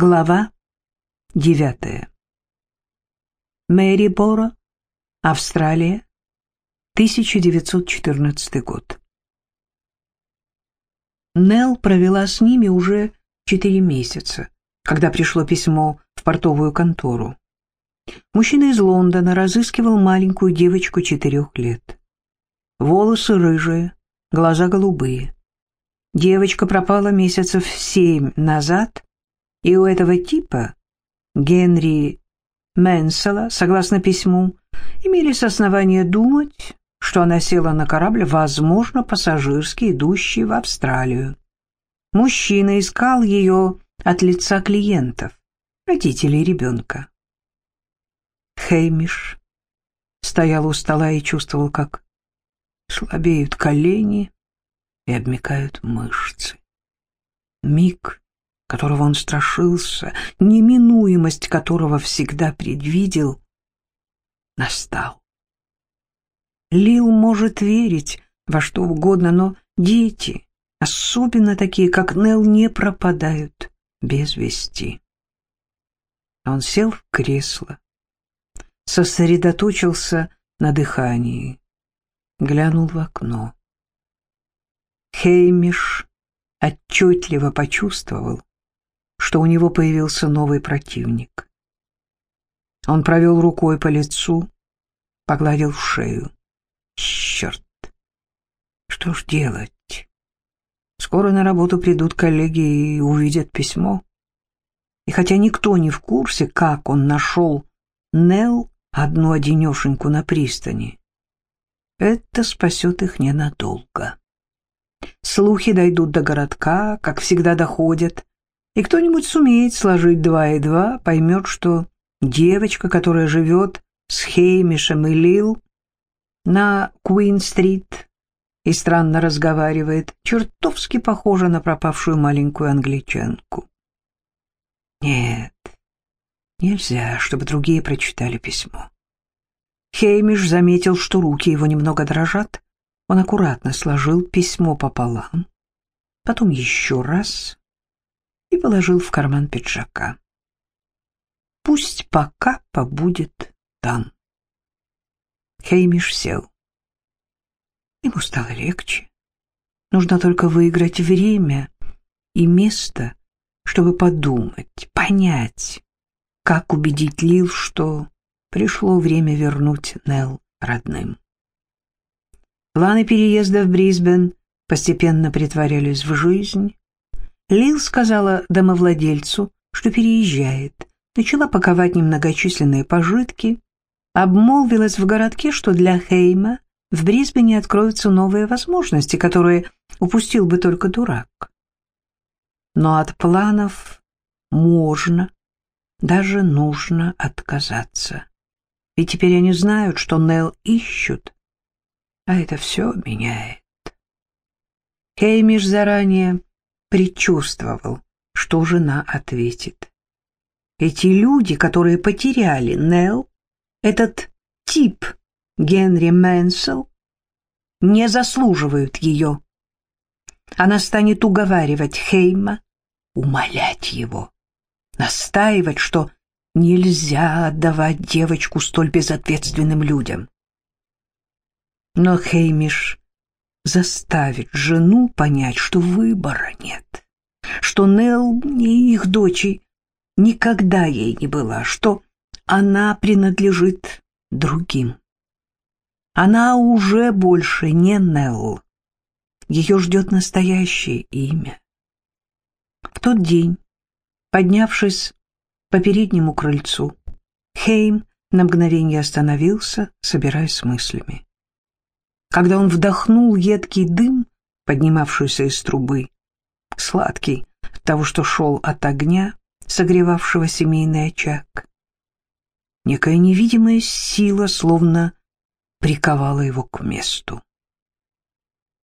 Глава девятая. Мэриборо, Австралия, 1914 год. Нелл провела с ними уже четыре месяца, когда пришло письмо в портовую контору. Мужчина из Лондона разыскивал маленькую девочку четырех лет. Волосы рыжие, глаза голубые. Девочка пропала месяцев семь назад, и у этого типа, Генри Менсела, согласно письму, имелись основания думать, что она села на корабль, возможно, пассажирский, идущий в Австралию. Мужчина искал ее от лица клиентов, родителей ребенка. Хеймиш стоял у стола и чувствовал, как слабеют колени и обмекают мышцы. Миг, которого он страшился, неминуемость которого всегда предвидел, настал. Лил может верить во что угодно, но дети, особенно такие, как Нел, не пропадают без вести. Он сел в кресло, сосредоточился на дыхании, глянул в окно. Хеймиш отчетливо почувствовал, что у него появился новый противник. Он провел рукой по лицу, погладил шею. Черт! Что ж делать? Скоро на работу придут коллеги и увидят письмо. И хотя никто не в курсе, как он нашел Нел одну одинешеньку на пристани, это спасет их ненадолго. Слухи дойдут до городка, как всегда доходят, и кто-нибудь сумеет сложить два и два, поймет, что девочка, которая живет с Хеймишем и Лил на Куин-стрит и странно разговаривает, чертовски похожа на пропавшую маленькую англичанку. Нет, нельзя, чтобы другие прочитали письмо. Хеймиш заметил, что руки его немного дрожат. Он аккуратно сложил письмо пополам, потом еще раз и положил в карман пиджака. Пусть пока побудет там. Хеймиш сел. Ему стало легче. Нужно только выиграть время и место, чтобы подумать, понять, как убедить Лил, что пришло время вернуть Нелл родным. Планы переезда в Брисбен постепенно притворялись в жизнь. Лил сказала домовладельцу, что переезжает, начала паковать немногочисленные пожитки, обмолвилась в городке, что для Хейма в Брисбене откроются новые возможности, которые упустил бы только дурак. Но от планов можно, даже нужно отказаться. И теперь они знают, что Нел ищут, а это все меняет. Хеймиш заранее предчувствовал, что жена ответит. Эти люди, которые потеряли Нелл, этот тип Генри Мэнсел, не заслуживают ее. Она станет уговаривать Хейма, умолять его, настаивать, что нельзя отдавать девочку столь безответственным людям. Но Хеймиш заставить жену понять, что выбора нет, что Нелл не их дочь никогда ей не была, что она принадлежит другим. Она уже больше не Нелл. Ее ждет настоящее имя. В тот день, поднявшись по переднему крыльцу, Хейм на мгновение остановился, собираясь с мыслями. Когда он вдохнул едкий дым, поднимавшийся из трубы, сладкий от того, что шел от огня, согревавшего семейный очаг, некая невидимая сила словно приковала его к месту.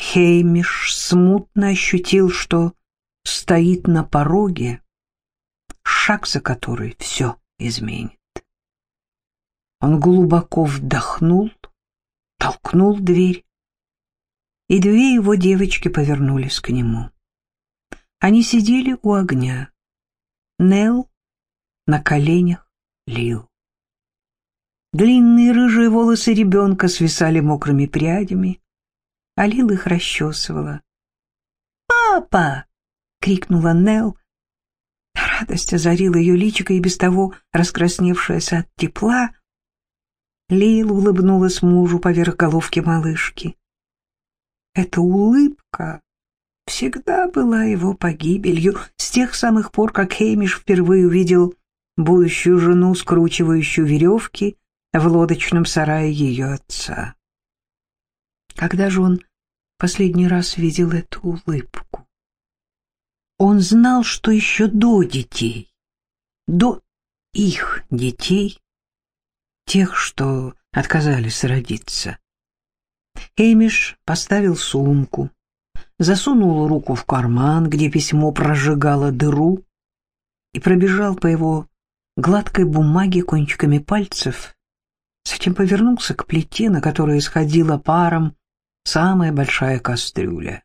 Хеймиш смутно ощутил, что стоит на пороге, шаг за который все изменит. Он глубоко вдохнул толкнул дверь, и две его девочки повернулись к нему. Они сидели у огня. Нел на коленях Лил. Длинные рыжие волосы ребенка свисали мокрыми прядями, а Лил их расчесывала. «Папа!» — крикнула Нел. Радость озарила ее личико и без того раскрасневшаяся от тепла. Лил улыбнулась мужу поверх головки малышки. Эта улыбка всегда была его погибелью с тех самых пор, как Хеймиш впервые увидел будущую жену, скручивающую веревки в лодочном сарае ее отца. Когда же он последний раз видел эту улыбку? Он знал, что еще до детей, до их детей, тех, что отказались родиться. Эмиш поставил сумку, засунул руку в карман, где письмо прожигало дыру, и пробежал по его гладкой бумаге кончиками пальцев, затем повернулся к плите, на которой исходила паром самая большая кастрюля.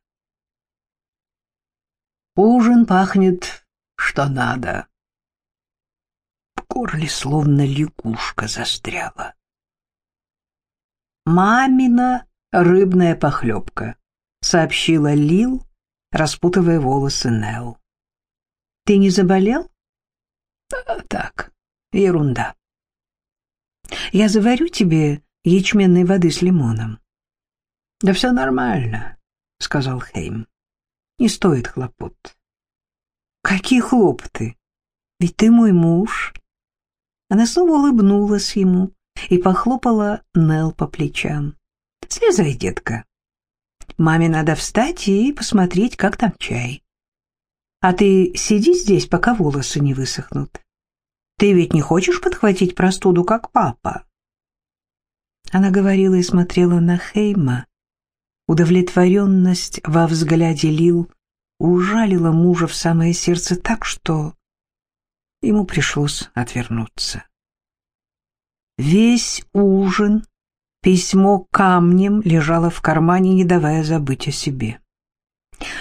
Ужин пахнет, что надо. Горле словно лягушка застряла. «Мамина рыбная похлебка», — сообщила Лил, распутывая волосы Нелл. «Ты не заболел?» а, «Так, ерунда. Я заварю тебе ячменной воды с лимоном». «Да все нормально», — сказал Хейм. «Не стоит хлопот». «Какие хлопоты? Ведь ты мой муж». Она снова улыбнулась ему и похлопала Нел по плечам. «Слезай, детка. Маме надо встать и посмотреть, как там чай. А ты сиди здесь, пока волосы не высохнут. Ты ведь не хочешь подхватить простуду, как папа?» Она говорила и смотрела на Хейма, Удовлетворенность во взгляде Лил ужалила мужа в самое сердце так, что ему пришлось отвернуться. Весь ужин письмо камнем лежало в кармане, не давая забыть о себе.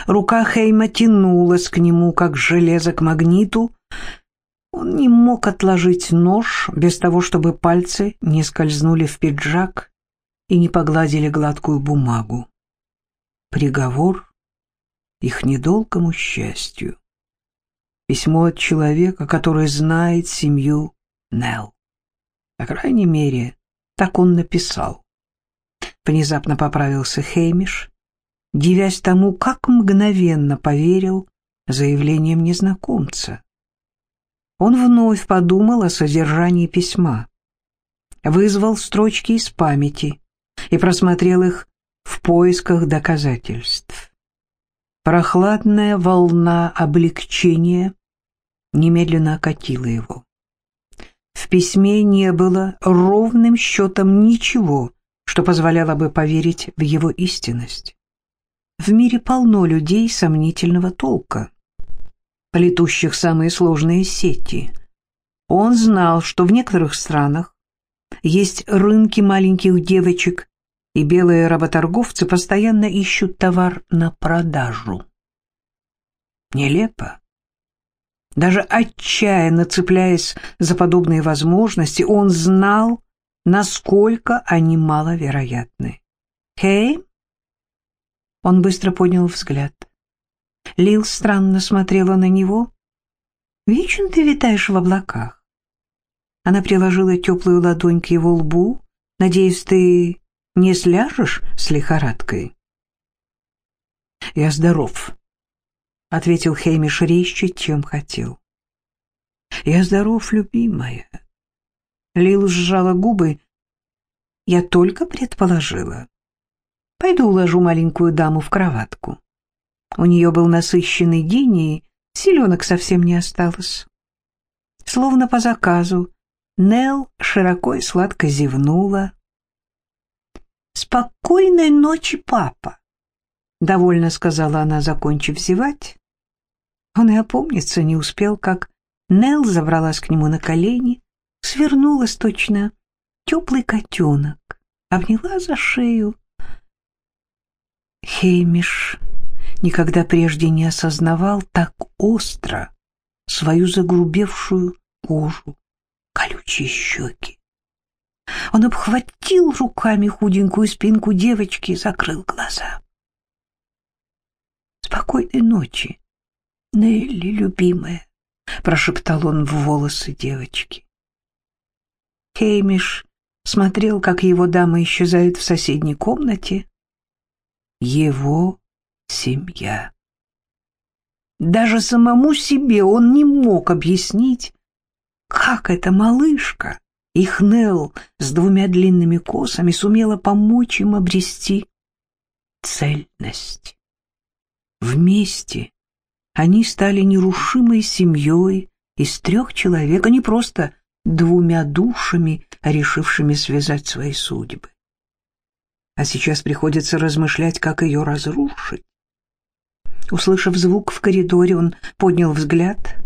Рука Хейма тянулась к нему, как железо к магниту. Он не мог отложить нож без того, чтобы пальцы не скользнули в пиджак и не погладили гладкую бумагу приговор их недолгому счастью. Письмо от человека, который знает семью Нелл. По крайней мере, так он написал. Внезапно поправился Хеймиш, дивясь тому, как мгновенно поверил заявлением незнакомца. Он вновь подумал о содержании письма, вызвал строчки из памяти и просмотрел их в поисках доказательств. Прохладная волна облегчения немедленно окатила его. В письме не было ровным счетом ничего, что позволяло бы поверить в его истинность. В мире полно людей сомнительного толка, плетущих самые сложные сети. Он знал, что в некоторых странах есть рынки маленьких девочек и белые работорговцы постоянно ищут товар на продажу. Нелепо. Даже отчаянно цепляясь за подобные возможности, он знал, насколько они маловероятны. «Хей?» Он быстро поднял взгляд. Лил странно смотрела на него. «Вечно ты витаешь в облаках». Она приложила теплую ладонь к его лбу. «Надеюсь, ты не сляжешь с лихорадкой?» «Я здоров», — ответил Хеймиш резче, чем хотел. «Я здоров, любимая». Лил сжала губы. «Я только предположила. Пойду уложу маленькую даму в кроватку. У нее был насыщенный день, и селенок совсем не осталось». Словно по заказу, Нел широко и сладко зевнула, «Спокойной ночи, папа!» — довольно сказала она, закончив зевать. Он и опомниться не успел, как Нелл забралась к нему на колени, свернулась точно теплый котенок, обняла за шею. Хеймиш никогда прежде не осознавал так остро, свою загрубевшую кожу, колючие щеки. Он обхватил руками худенькую спинку девочки и закрыл глаза. «Спокойной ночи, Нелли, любимая», — прошептал он в волосы девочки. Хеймиш смотрел, как его дама исчезает в соседней комнате. Его семья. Даже самому себе он не мог объяснить, как эта малышка, их Нелл с двумя длинными косами, сумела помочь им обрести цельность. Вместе они стали нерушимой семьей из трех человек, а не просто двумя душами, решившими связать свои судьбы. А сейчас приходится размышлять, как ее разрушить. Услышав звук в коридоре, он поднял взгляд.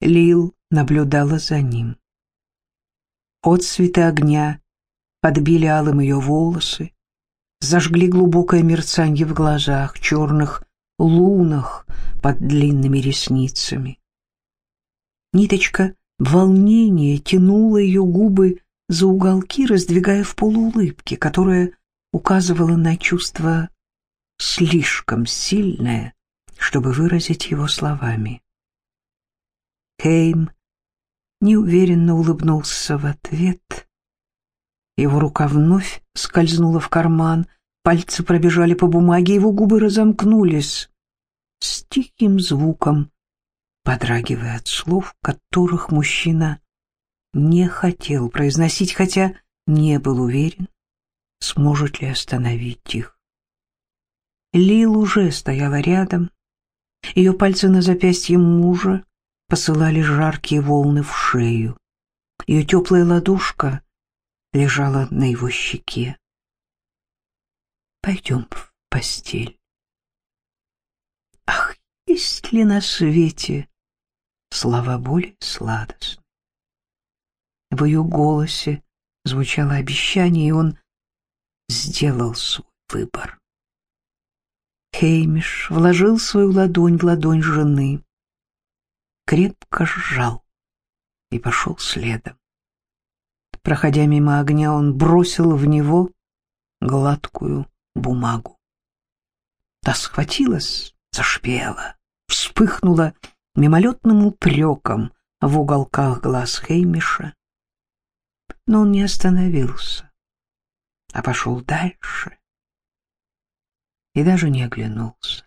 Лил наблюдала за ним. Отцветы огня подбили алым ее волосы, зажгли глубокое мерцанье в глазах, черных лунах под длинными ресницами. Ниточка волнения тянула ее губы за уголки, раздвигая в полуулыбке, которая указывала на чувство слишком сильное, чтобы выразить его словами. Кейм неуверенно улыбнулся в ответ. Его рука вновь скользнула в карман, пальцы пробежали по бумаге, его губы разомкнулись с тихим звуком, подрагивая от слов, которых мужчина не хотел произносить, хотя не был уверен, сможет ли остановить их. Лил уже стояла рядом, ее пальцы на запястье мужа посылали жаркие волны в шею. Ее теплая ладошка лежала на его щеке. «Пойдем в постель». Ах, есть ли на свете слова более сладостны? В ее голосе звучало обещание, и он сделал свой выбор. Хеймиш вложил свою ладонь в ладонь жены, крепко сжал и пошел следом. Проходя мимо огня, он бросил в него гладкую бумагу. Та схватилась, зашпела, вспыхнула мимолетным упреком в уголках глаз Хеймиша. Но он не остановился, а пошел дальше и даже не оглянулся.